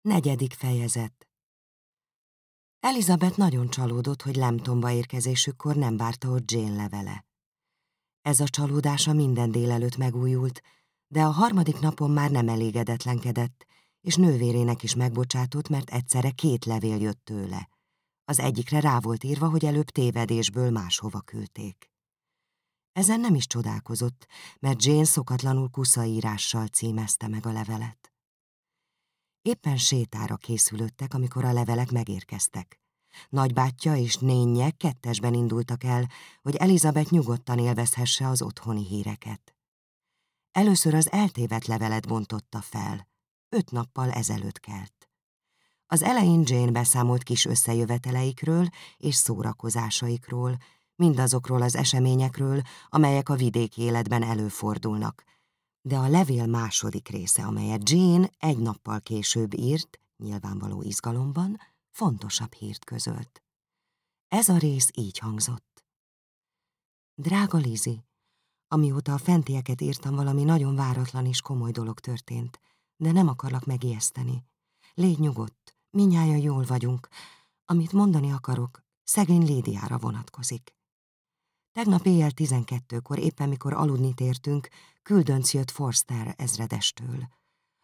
Negyedik fejezet Elizabeth nagyon csalódott, hogy Lemtomba érkezésükkor nem várta ott Jane levele. Ez a csalódása minden délelőtt megújult, de a harmadik napon már nem elégedetlenkedett, és nővérének is megbocsátott, mert egyszerre két levél jött tőle. Az egyikre rá volt írva, hogy előbb tévedésből máshova küldték. Ezen nem is csodálkozott, mert Jane szokatlanul kuszaírással címezte meg a levelet. Éppen sétára készülöttek, amikor a levelek megérkeztek. Nagybátyja és nénye kettesben indultak el, hogy Elizabeth nyugodtan élvezhesse az otthoni híreket. Először az eltévedt levelet bontotta fel. Öt nappal ezelőtt kelt. Az elején Jane beszámolt kis összejöveteleikről és szórakozásaikról, mindazokról az eseményekről, amelyek a vidéki életben előfordulnak, de a levél második része, amelyet Jane egy nappal később írt, nyilvánvaló izgalomban, fontosabb hírt közölt. Ez a rész így hangzott. Drága Lizi, amióta a fentieket írtam, valami nagyon váratlan és komoly dolog történt, de nem akarlak megijeszteni. Légy nyugodt, minnyája jól vagyunk. Amit mondani akarok, szegény Lédiára vonatkozik. Tegnap éjjel tizenkettőkor, éppen mikor aludni tértünk, küldönc jött Forster ezredestől.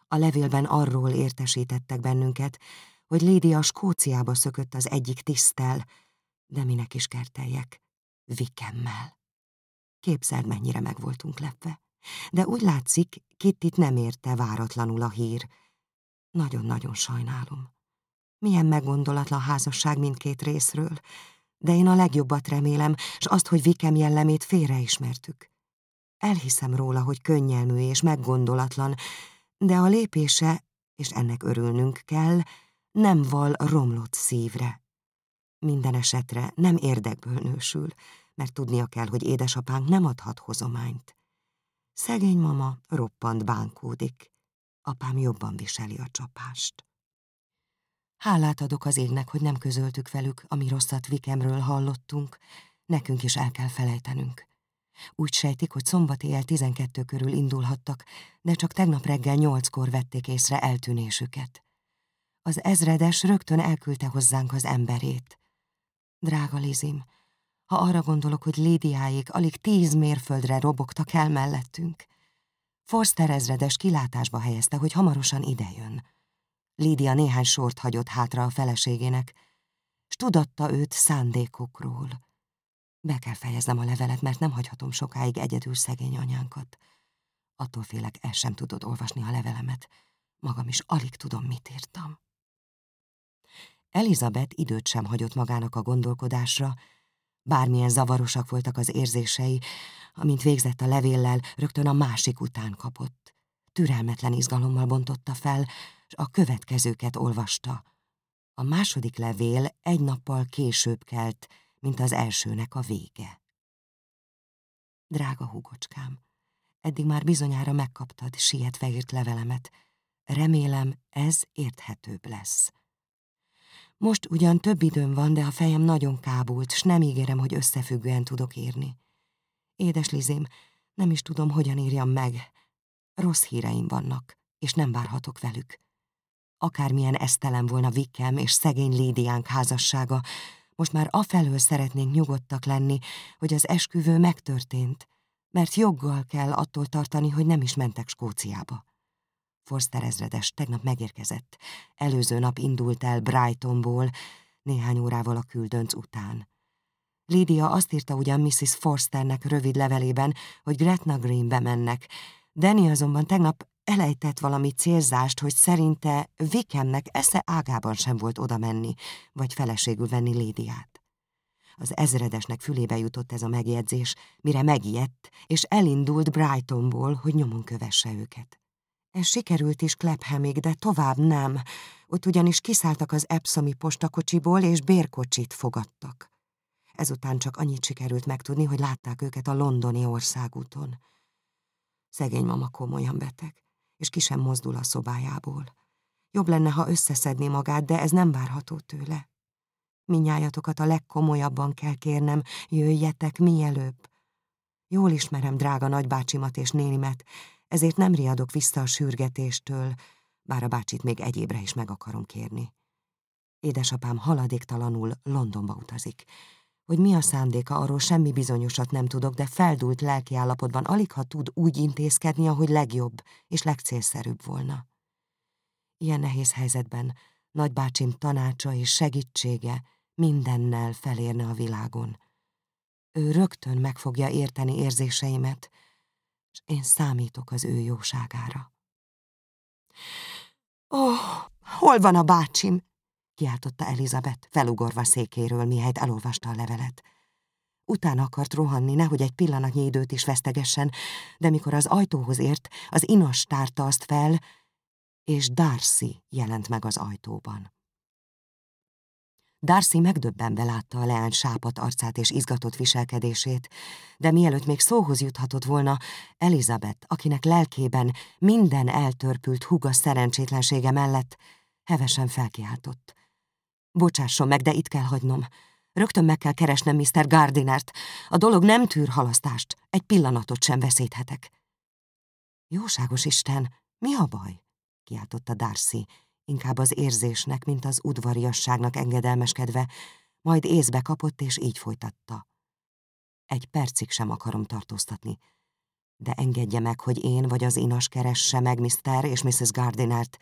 A levélben arról értesítettek bennünket, hogy Lédia Skóciába szökött az egyik tisztel, de minek is kerteljek, Vikemmel. Képzeld, mennyire meg voltunk lepve. De úgy látszik, Kittit nem érte váratlanul a hír. Nagyon-nagyon sajnálom. Milyen meggondolatlan házasság mindkét részről, de én a legjobbat remélem, s azt, hogy Vikem jellemét félreismertük. Elhiszem róla, hogy könnyelmű és meggondolatlan, de a lépése, és ennek örülnünk kell, nem val romlott szívre. Minden esetre nem érdekből nősül, mert tudnia kell, hogy édesapánk nem adhat hozományt. Szegény mama roppant bánkódik, apám jobban viseli a csapást. Hálát adok az égnek, hogy nem közöltük velük, ami rosszat Vikemről hallottunk, nekünk is el kell felejtenünk. Úgy sejtik, hogy szombat éjjel tizenkettő körül indulhattak, de csak tegnap reggel nyolckor vették észre eltűnésüket. Az ezredes rögtön elküldte hozzánk az emberét. Drága Lizim, ha arra gondolok, hogy Lédiáék alig tíz mérföldre robogtak el mellettünk. Forster ezredes kilátásba helyezte, hogy hamarosan idejön. Lídia néhány sort hagyott hátra a feleségének, s tudatta őt szándékokról. Be kell fejeznem a levelet, mert nem hagyhatom sokáig egyedül szegény anyánkat. Attól félek, el sem tudod olvasni a levelemet. Magam is alig tudom, mit írtam. Elizabeth időt sem hagyott magának a gondolkodásra, bármilyen zavarosak voltak az érzései, amint végzett a levéllel, rögtön a másik után kapott. Türelmetlen izgalommal bontotta fel, és a következőket olvasta. A második levél egy nappal később kelt, mint az elsőnek a vége. Drága húgocskám, eddig már bizonyára megkaptad sietve írt levelemet. Remélem, ez érthetőbb lesz. Most ugyan több időm van, de a fejem nagyon kábult, s nem ígérem, hogy összefüggően tudok írni. Édes Lizém, nem is tudom, hogyan írjam meg. Rossz híreim vannak, és nem várhatok velük. Akármilyen esztelen volna Vikkem és szegény Lédiánk házassága, most már afelől szeretnénk nyugodtak lenni, hogy az esküvő megtörtént, mert joggal kell attól tartani, hogy nem is mentek Skóciába. Forster ezredes tegnap megérkezett. Előző nap indult el Brightonból, néhány órával a küldönc után. Lídia azt írta ugyan Mrs. Forsternek rövid levelében, hogy Gretna Greenbe mennek. Danny azonban tegnap elejtett valami célzást, hogy szerinte Vikemnek esze ágában sem volt oda menni, vagy feleségül venni Lédiát. Az ezredesnek fülébe jutott ez a megjegyzés, mire megijedt, és elindult Brightonból, hogy nyomon kövesse őket. Ez sikerült is Klephamig, de tovább nem. Ott ugyanis kiszálltak az Epsomi postakocsiból, és bérkocsit fogadtak. Ezután csak annyit sikerült megtudni, hogy látták őket a londoni országúton. Szegény mama komolyan beteg, és ki sem mozdul a szobájából. Jobb lenne, ha összeszedné magát, de ez nem várható tőle. Minnyájatokat a legkomolyabban kell kérnem, jöjjetek mielőbb. Jól ismerem drága nagybácsimat és nénimet, ezért nem riadok vissza a sürgetéstől, bár a bácsit még egyébre is meg akarom kérni. Édesapám haladéktalanul Londonba utazik. Hogy mi a szándéka, arról semmi bizonyosat nem tudok, de feldult lelkiállapotban alig ha tud úgy intézkedni, ahogy legjobb és legcélszerűbb volna. Ilyen nehéz helyzetben nagybácsim tanácsa és segítsége mindennel felérne a világon. Ő rögtön meg fogja érteni érzéseimet, és én számítok az ő jóságára. Ó, oh, hol van a bácsim? Kiáltotta Elizabeth, felugorva székéről, mihelyt elolvasta a levelet. Utána akart rohanni, nehogy egy pillanatnyi időt is vesztegessen, de mikor az ajtóhoz ért, az inas tárta azt fel, és Darcy jelent meg az ajtóban. Darcy megdöbbenve látta a leány sápat arcát és izgatott viselkedését, de mielőtt még szóhoz juthatott volna, Elizabeth, akinek lelkében minden eltörpült húga szerencsétlensége mellett, hevesen felkiáltott. Bocsásson meg, de itt kell hagynom. Rögtön meg kell keresnem Mr. Gardinert. A dolog nem tűr halasztást. Egy pillanatot sem veszíthetek. Jóságos Isten, mi a baj? kiáltotta Darcy, inkább az érzésnek, mint az udvariasságnak engedelmeskedve, majd észbe kapott, és így folytatta. Egy percig sem akarom tartóztatni, de engedje meg, hogy én vagy az inas keresse meg Mr. és Mrs. Gardinert.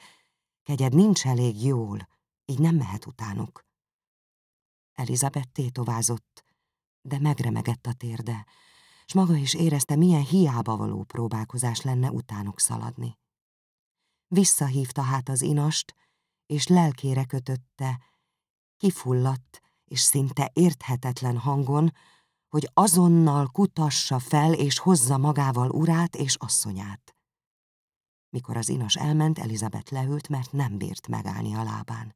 Kegyed nincs elég jól, így nem mehet utánuk. Elizabeth tétovázott, de megremegett a térde, s maga is érezte, milyen hiába való próbálkozás lenne utánuk szaladni. Visszahívta hát az inast, és lelkére kötötte, kifulladt és szinte érthetetlen hangon, hogy azonnal kutassa fel és hozza magával urát és asszonyát. Mikor az inas elment, Elizabeth leült, mert nem bírt megállni a lábán.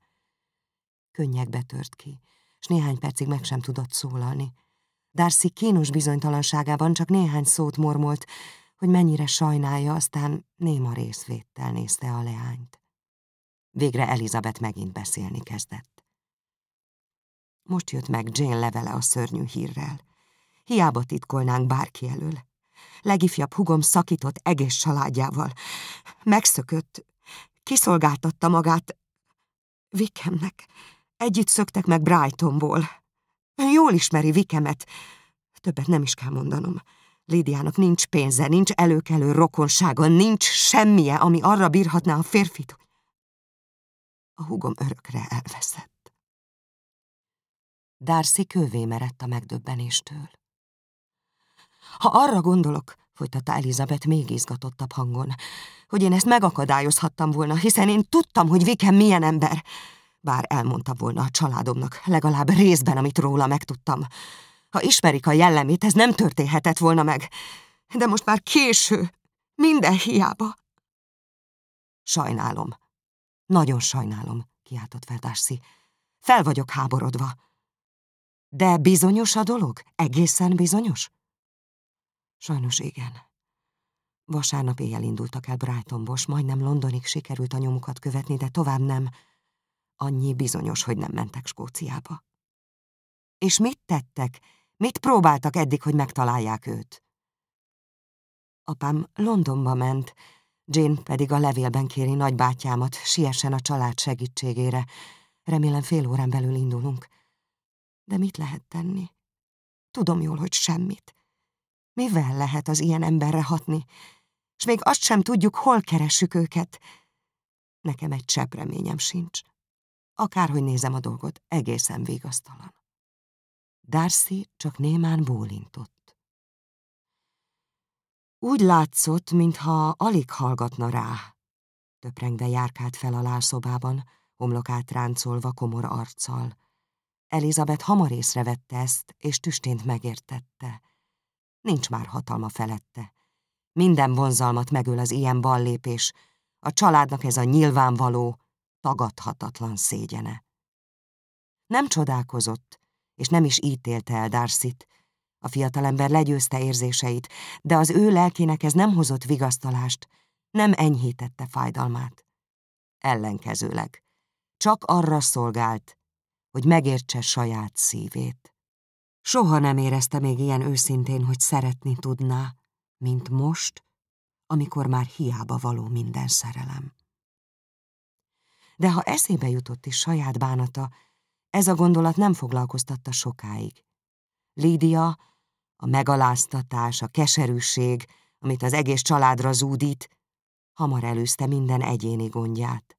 Könnyekbe tört ki, és néhány percig meg sem tudott szólalni. Darcy kínos bizonytalanságában csak néhány szót mormolt, hogy mennyire sajnálja, aztán néma részvéttel nézte a leányt. Végre Elizabeth megint beszélni kezdett. Most jött meg Jane levele a szörnyű hírrel. Hiába titkolnánk bárki elől. Legifjabb hugom szakított egész családjával. Megszökött, kiszolgáltatta magát Vikemnek. Együtt szöktek meg Brightonból. Jól ismeri Vikemet. Többet nem is kell mondanom. Lidiának nincs pénze, nincs előkelő rokonsága, nincs semmije, ami arra bírhatná a férfit. A hugom örökre elveszett. Darcy kövé merett a megdöbbenéstől. Ha arra gondolok, folytatta Elizabeth még izgatottabb hangon, hogy én ezt megakadályozhattam volna, hiszen én tudtam, hogy Vikem milyen ember. Bár elmondta volna a családomnak, legalább részben, amit róla megtudtam. Ha ismerik a jellemét, ez nem történhetett volna meg. De most már késő. Minden hiába. Sajnálom. Nagyon sajnálom, kiáltott Darcy. Fel vagyok háborodva. De bizonyos a dolog? Egészen bizonyos? Sajnos igen. Vasárnap éjjel indultak el Brightonból, majdnem Londonig sikerült a nyomukat követni, de tovább nem. Annyi bizonyos, hogy nem mentek Skóciába. És mit tettek? Mit próbáltak eddig, hogy megtalálják őt? Apám Londonba ment, Jane pedig a levélben kéri nagybátyámat, siessen a család segítségére. Remélem fél órán belül indulunk. De mit lehet tenni? Tudom jól, hogy semmit. Mivel lehet az ilyen emberre hatni? És még azt sem tudjuk, hol keressük őket. Nekem egy csepp reményem sincs. Akárhogy nézem a dolgot, egészen végasztalan. Darcy csak némán bólintott. Úgy látszott, mintha alig hallgatna rá. Töprengve járkált fel a lászobában, homlokát ráncolva komor arccal. Elizabeth hamar észrevette ezt, és tüstént megértette. Nincs már hatalma felette. Minden vonzalmat megöl az ilyen ballépés. A családnak ez a nyilvánvaló, tagadhatatlan szégyene. Nem csodálkozott, és nem is ítélte el Darcyt. A fiatalember legyőzte érzéseit, de az ő lelkének ez nem hozott vigasztalást, nem enyhítette fájdalmát. Ellenkezőleg, csak arra szolgált, hogy megértse saját szívét. Soha nem érezte még ilyen őszintén, hogy szeretni tudná, mint most, amikor már hiába való minden szerelem. De ha eszébe jutott is saját bánata, ez a gondolat nem foglalkoztatta sokáig. Lídia, a megaláztatás, a keserűség, amit az egész családra zúdít, hamar előzte minden egyéni gondját.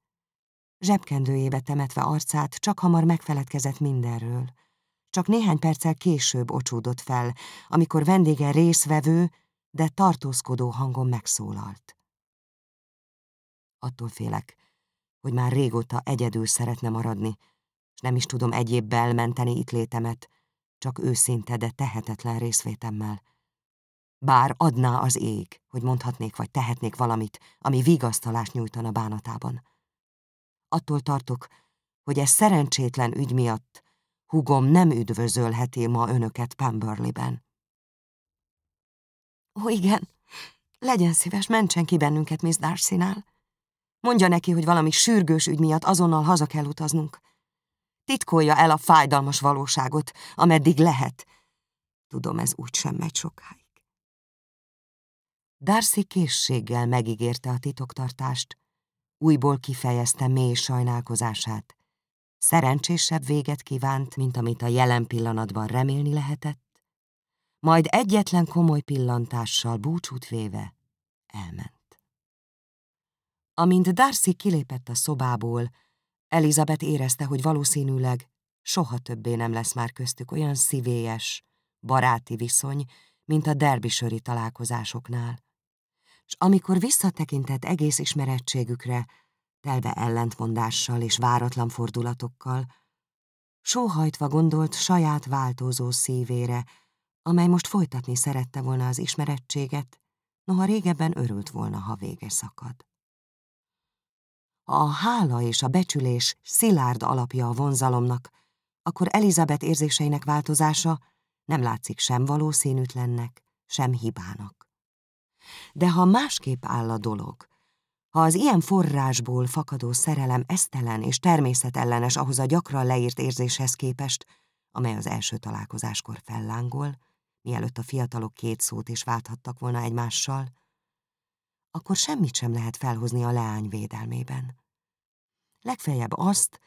Zsebkendőjébe temetve arcát csak hamar megfeledkezett mindenről. Csak néhány perccel később ocsúdott fel, amikor vendége részvevő, de tartózkodó hangon megszólalt. Attól félek, hogy már régóta egyedül szeretne maradni, és nem is tudom egyéb belmenteni itt létemet, csak őszinte, de tehetetlen részvétemmel. Bár adná az ég, hogy mondhatnék vagy tehetnék valamit, ami vigasztalást nyújtana bánatában. Attól tartok, hogy ez szerencsétlen ügy miatt hugom nem üdvözölheti ma önöket Pemberley-ben. Ó, igen, legyen szíves, mentsen ki bennünket Miss Darcy-nál. Mondja neki, hogy valami sürgős ügy miatt azonnal haza kell utaznunk. Titkolja el a fájdalmas valóságot, ameddig lehet. Tudom, ez úgy sem megy sokáig. Darcy készséggel megígérte a titoktartást, újból kifejezte mély sajnálkozását. Szerencsésebb véget kívánt, mint amit a jelen pillanatban remélni lehetett, majd egyetlen komoly pillantással búcsút véve elment. Amint Darcy kilépett a szobából, Elizabeth érezte, hogy valószínűleg soha többé nem lesz már köztük olyan szívélyes, baráti viszony, mint a derbisöri találkozásoknál. És amikor visszatekintett egész ismerettségükre, telve ellentmondással és váratlan fordulatokkal, sóhajtva gondolt saját változó szívére, amely most folytatni szerette volna az ismerettséget, noha régebben örült volna, ha vége szakad. Ha a hála és a becsülés szilárd alapja a vonzalomnak, akkor Elizabeth érzéseinek változása nem látszik sem valószínűtlennek, sem hibának. De ha másképp áll a dolog, ha az ilyen forrásból fakadó szerelem esztelen és természetellenes ahhoz a gyakran leírt érzéshez képest, amely az első találkozáskor fellángol, mielőtt a fiatalok két szót is válthattak volna egymással, akkor semmit sem lehet felhozni a leány védelmében. Legfeljebb azt,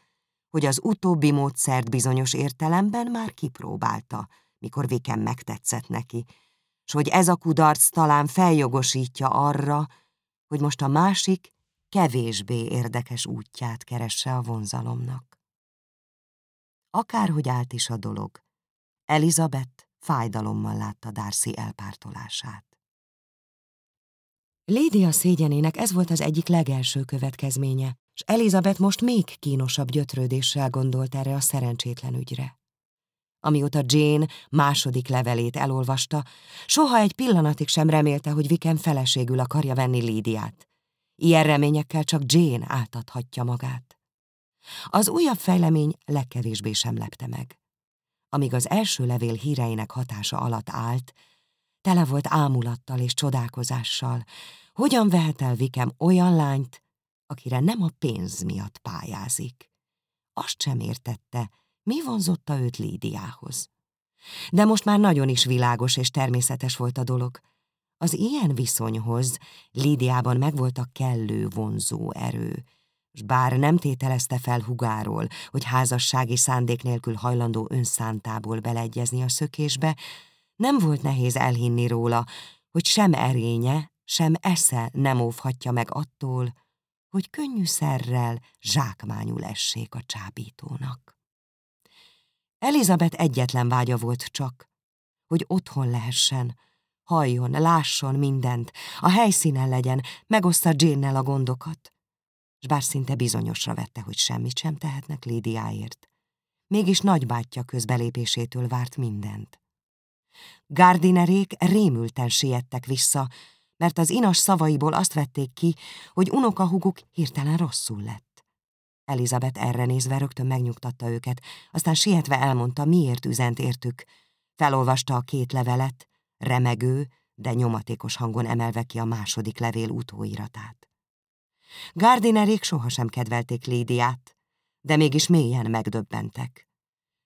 hogy az utóbbi módszert bizonyos értelemben már kipróbálta, mikor Viken megtetszett neki, s hogy ez a kudarc talán feljogosítja arra, hogy most a másik, kevésbé érdekes útját keresse a vonzalomnak. Akárhogy állt is a dolog, Elizabeth fájdalommal látta Darcy elpártolását. Lédia szégyenének ez volt az egyik legelső következménye, és Elizabeth most még kínosabb gyötrődéssel gondolt erre a szerencsétlen ügyre. Amióta Jane második levelét elolvasta, soha egy pillanatig sem remélte, hogy Viken feleségül akarja venni Lídiát. Ilyen reményekkel csak Jane áltathatja magát. Az újabb fejlemény legkevésbé sem lepte meg. Amíg az első levél híreinek hatása alatt állt, tele volt ámulattal és csodálkozással, hogyan vehet el Vikem olyan lányt, akire nem a pénz miatt pályázik. Azt sem értette, mi vonzotta őt Lídiához. De most már nagyon is világos és természetes volt a dolog. Az ilyen viszonyhoz Lídiában megvolt a kellő vonzó erő, s bár nem tételezte fel hugáról, hogy házassági szándék nélkül hajlandó önszántából beleegyezni a szökésbe, nem volt nehéz elhinni róla, hogy sem erénye, sem esze nem óvhatja meg attól, hogy könnyűszerrel zsákmányul essék a csábítónak. Elizabeth egyetlen vágya volt csak, hogy otthon lehessen, halljon, lásson mindent, a helyszínen legyen, megoszta Jane-nel a gondokat. S bár szinte bizonyosra vette, hogy semmit sem tehetnek Lédiáért, mégis nagybátyja közbelépésétől várt mindent. Gardinerék rémülten siettek vissza, mert az inas szavaiból azt vették ki, hogy unokahuguk hirtelen rosszul lett. Elizabeth erre nézve rögtön megnyugtatta őket, aztán sietve elmondta, miért üzent értük. Felolvasta a két levelet, remegő, de nyomatékos hangon emelve ki a második levél utóiratát. Gardinerék sohasem kedvelték Lídiát, de mégis mélyen megdöbbentek.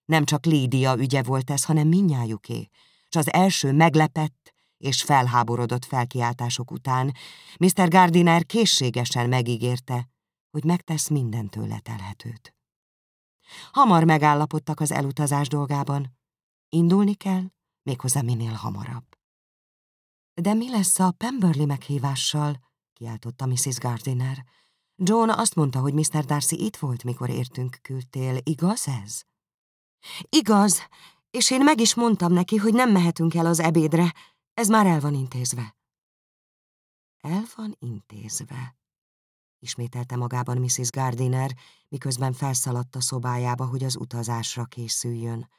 Nem csak Lídia ügye volt ez, hanem minnyájuké, és az első meglepett, és felháborodott felkiáltások után Mr. Gardiner készségesen megígérte, hogy megtesz minden tőle telhetőt. Hamar megállapodtak az elutazás dolgában. Indulni kell, méghozzá minél hamarabb. De mi lesz a Pemberley meghívással? kiáltotta Mrs. Gardiner. John azt mondta, hogy Mr. Darcy itt volt, mikor értünk küldtél. Igaz ez? Igaz, és én meg is mondtam neki, hogy nem mehetünk el az ebédre. Ez már el van intézve. El van intézve, ismételte magában Mrs. Gardiner, miközben felszaladt a szobájába, hogy az utazásra készüljön.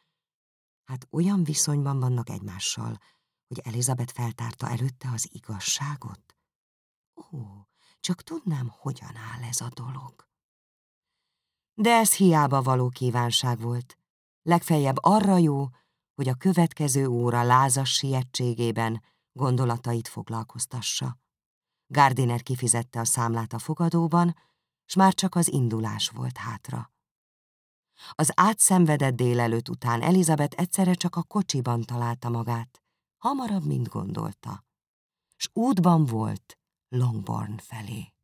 Hát olyan viszonyban vannak egymással, hogy Elizabeth feltárta előtte az igazságot? Ó, csak tudnám, hogyan áll ez a dolog. De ez hiába való kívánság volt. Legfeljebb arra jó, hogy a következő óra lázas sietségében gondolatait foglalkoztassa. Gardiner kifizette a számlát a fogadóban, s már csak az indulás volt hátra. Az átszenvedett délelőtt után Elizabeth egyszerre csak a kocsiban találta magát, hamarabb, mint gondolta, s útban volt Longbourn felé.